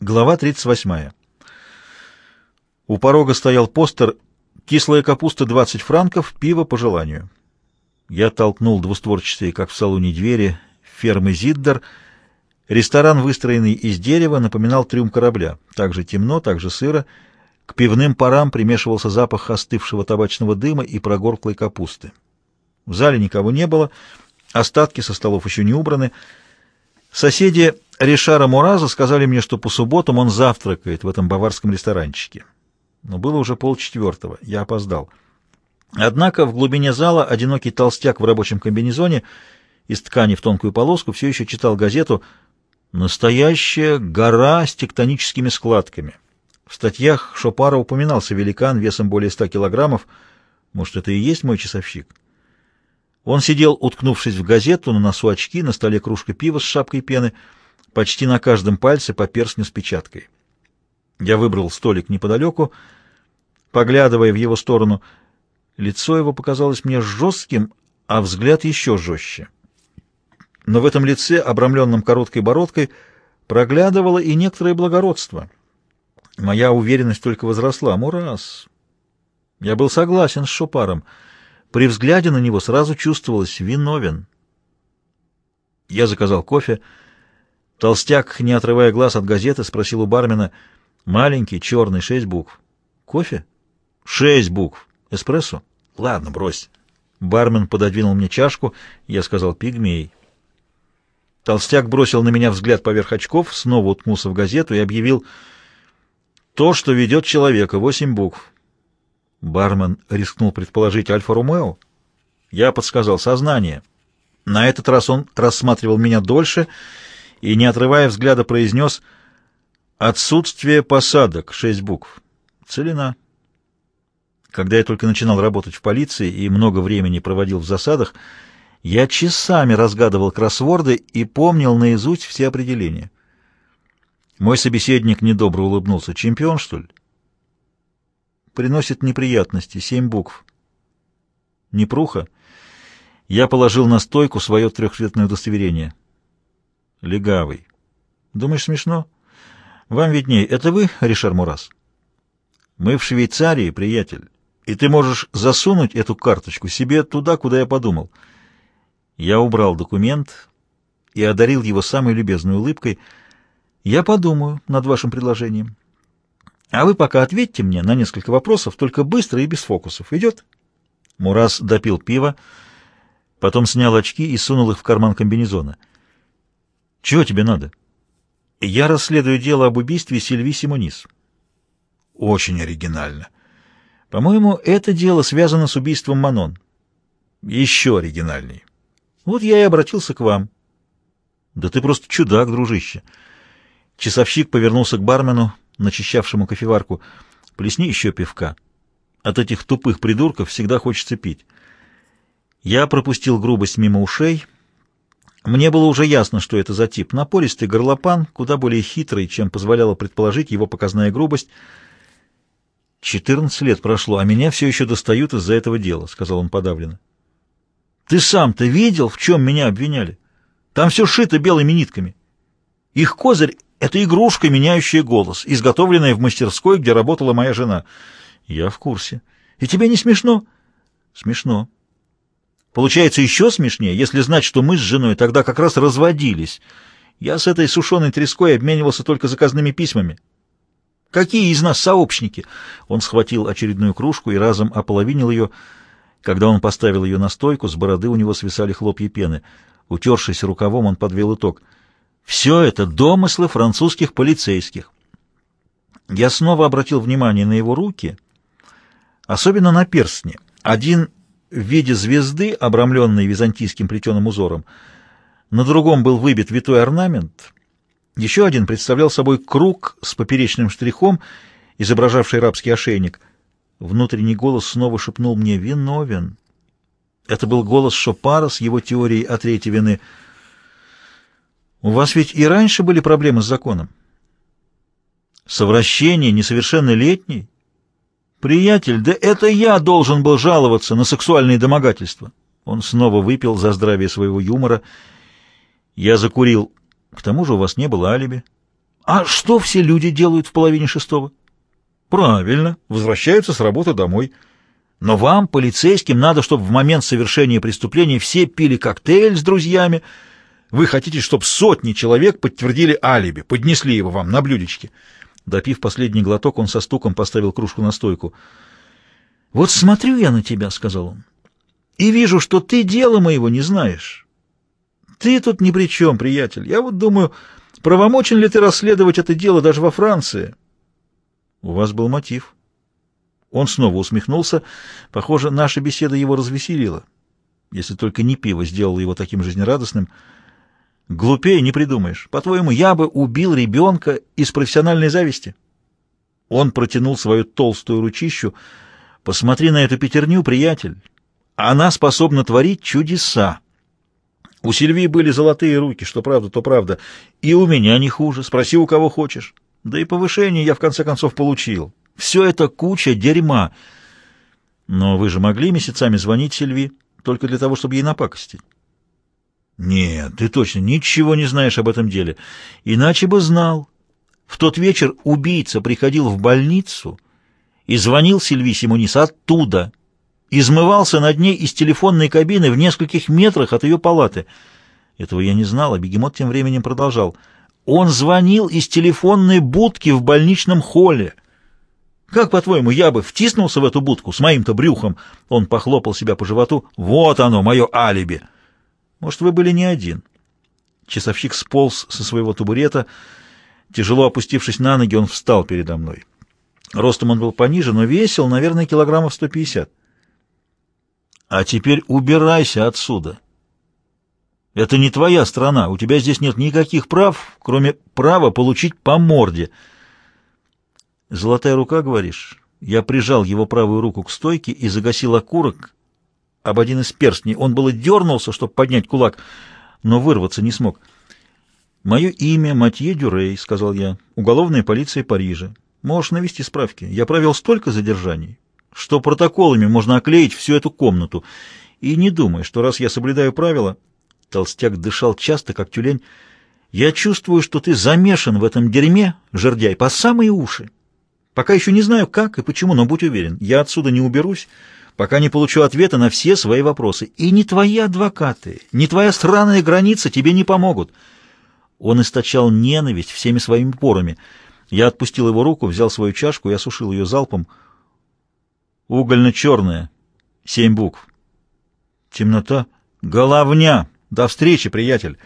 Глава 38. У порога стоял постер «Кислая капуста 20 франков, пиво по желанию». Я толкнул двустворчатые, как в салоне, двери фермы Зиддер. Ресторан, выстроенный из дерева, напоминал трюм корабля. Так же темно, так же сыро. К пивным парам примешивался запах остывшего табачного дыма и прогорклой капусты. В зале никого не было, остатки со столов еще не убраны. Соседи Ришара Мураза сказали мне, что по субботам он завтракает в этом баварском ресторанчике. Но было уже полчетвертого, я опоздал. Однако в глубине зала одинокий толстяк в рабочем комбинезоне из ткани в тонкую полоску все еще читал газету «Настоящая гора с тектоническими складками». В статьях Шопара упоминался великан весом более ста килограммов. Может, это и есть мой часовщик? Он сидел, уткнувшись в газету, на носу очки, на столе кружка пива с шапкой пены — почти на каждом пальце по перстню с печаткой. Я выбрал столик неподалеку, поглядывая в его сторону. Лицо его показалось мне жестким, а взгляд еще жестче. Но в этом лице, обрамленном короткой бородкой, проглядывало и некоторое благородство. Моя уверенность только возросла. Мурас! Я был согласен с Шопаром. При взгляде на него сразу чувствовалось виновен. Я заказал кофе. Толстяк, не отрывая глаз от газеты, спросил у бармена. Маленький, черный, шесть букв. Кофе? Шесть букв. Эспрессо? Ладно, брось. Бармен пододвинул мне чашку, я сказал «пигмей». Толстяк бросил на меня взгляд поверх очков, снова уткнулся в газету и объявил «То, что ведет человека, восемь букв». Бармен рискнул предположить «Альфа-Ромео». Я подсказал «Сознание». На этот раз он рассматривал меня дольше и, не отрывая взгляда, произнес «Отсутствие посадок, шесть букв. Целина». Когда я только начинал работать в полиции и много времени проводил в засадах, я часами разгадывал кроссворды и помнил наизусть все определения. Мой собеседник недобро улыбнулся. «Чемпион, что ли?» «Приносит неприятности. Семь букв». «Непруха?» Я положил на стойку свое трехцветное удостоверение. Легавый. Думаешь, смешно? Вам виднее. Это вы, Ришар Мурас? Мы в Швейцарии, приятель, и ты можешь засунуть эту карточку себе туда, куда я подумал. Я убрал документ и одарил его самой любезной улыбкой. Я подумаю над вашим предложением. А вы пока ответьте мне на несколько вопросов, только быстро и без фокусов. Идет? Мурас допил пиво, потом снял очки и сунул их в карман комбинезона. Чего тебе надо? Я расследую дело об убийстве Сильви Симонис. Очень оригинально. По-моему, это дело связано с убийством Манон. Еще оригинальней. Вот я и обратился к вам. Да ты просто чудак, дружище. Часовщик повернулся к бармену, начищавшему кофеварку. Плесни еще пивка. От этих тупых придурков всегда хочется пить. Я пропустил грубость мимо ушей — мне было уже ясно, что это за тип. Напористый горлопан, куда более хитрый, чем позволяла предположить его показная грубость. «Четырнадцать лет прошло, а меня все еще достают из-за этого дела», — сказал он подавленно. «Ты сам-то видел, в чем меня обвиняли? Там все шито белыми нитками. Их козырь — это игрушка, меняющая голос, изготовленная в мастерской, где работала моя жена. Я в курсе. И тебе не смешно?» «Смешно», Получается еще смешнее, если знать, что мы с женой тогда как раз разводились. Я с этой сушеной треской обменивался только заказными письмами. Какие из нас сообщники? Он схватил очередную кружку и разом ополовинил ее. Когда он поставил ее на стойку, с бороды у него свисали хлопья пены. Утершись рукавом, он подвел итог. Все это домыслы французских полицейских. Я снова обратил внимание на его руки, особенно на перстни. Один в виде звезды, обрамленной византийским плетеным узором. На другом был выбит витой орнамент. Еще один представлял собой круг с поперечным штрихом, изображавший рабский ошейник. Внутренний голос снова шепнул мне «Виновен». Это был голос Шопара с его теорией о третьей вины. «У вас ведь и раньше были проблемы с законом?» «Совращение несовершеннолетней?» «Приятель, да это я должен был жаловаться на сексуальные домогательства!» Он снова выпил за здравие своего юмора. Я закурил. «К тому же у вас не было алиби. А что все люди делают в половине шестого? Правильно, возвращаются с работы домой. Но вам, полицейским, надо, чтобы в момент совершения преступления все пили коктейль с друзьями. Вы хотите, чтобы сотни человек подтвердили алиби, поднесли его вам на блюдечке. Допив последний глоток, он со стуком поставил кружку на стойку. «Вот смотрю я на тебя», — сказал он, — «и вижу, что ты дела моего не знаешь. Ты тут ни при чем, приятель. Я вот думаю, правомочен ли ты расследовать это дело даже во Франции?» «У вас был мотив». Он снова усмехнулся. Похоже, наша беседа его развеселила. Если только не пиво сделало его таким жизнерадостным — Глупее не придумаешь. По-твоему, я бы убил ребенка из профессиональной зависти? Он протянул свою толстую ручищу. Посмотри на эту пятерню, приятель. Она способна творить чудеса. У Сильвии были золотые руки, что правда, то правда. И у меня не хуже. Спроси, у кого хочешь. Да и повышение я в конце концов получил. Все это куча дерьма. Но вы же могли месяцами звонить Сильви только для того, чтобы ей напакостить. Нет, ты точно ничего не знаешь об этом деле. Иначе бы знал. В тот вечер убийца приходил в больницу и звонил Сильви Симонис оттуда. Измывался над ней из телефонной кабины в нескольких метрах от ее палаты. Этого я не знал, а бегемот тем временем продолжал. Он звонил из телефонной будки в больничном холле. Как, по-твоему, я бы втиснулся в эту будку с моим-то брюхом? Он похлопал себя по животу. Вот оно, мое алиби. Может, вы были не один. Часовщик сполз со своего табурета. Тяжело опустившись на ноги, он встал передо мной. Ростом он был пониже, но весил, наверное, килограммов 150. А теперь убирайся отсюда. Это не твоя страна, у тебя здесь нет никаких прав, кроме права получить по морде. Золотая рука, говоришь? Я прижал его правую руку к стойке и загасил окурок, об один из перстней. Он было дернулся, чтобы поднять кулак, но вырваться не смог. «Мое имя Матье Дюрей», — сказал я, — «уголовная полиция Парижа. Можешь навести справки. Я провел столько задержаний, что протоколами можно оклеить всю эту комнату. И не думай, что раз я соблюдаю правила...» Толстяк дышал часто, как тюлень. «Я чувствую, что ты замешан в этом дерьме, жердяй, по самые уши. Пока еще не знаю, как и почему, но будь уверен, я отсюда не уберусь» пока не получу ответа на все свои вопросы. И ни твои адвокаты, ни твоя странная граница тебе не помогут. Он источал ненависть всеми своими порами. Я отпустил его руку, взял свою чашку и осушил ее залпом. Угольно-черная. Семь букв. Темнота. Головня. До встречи, приятель.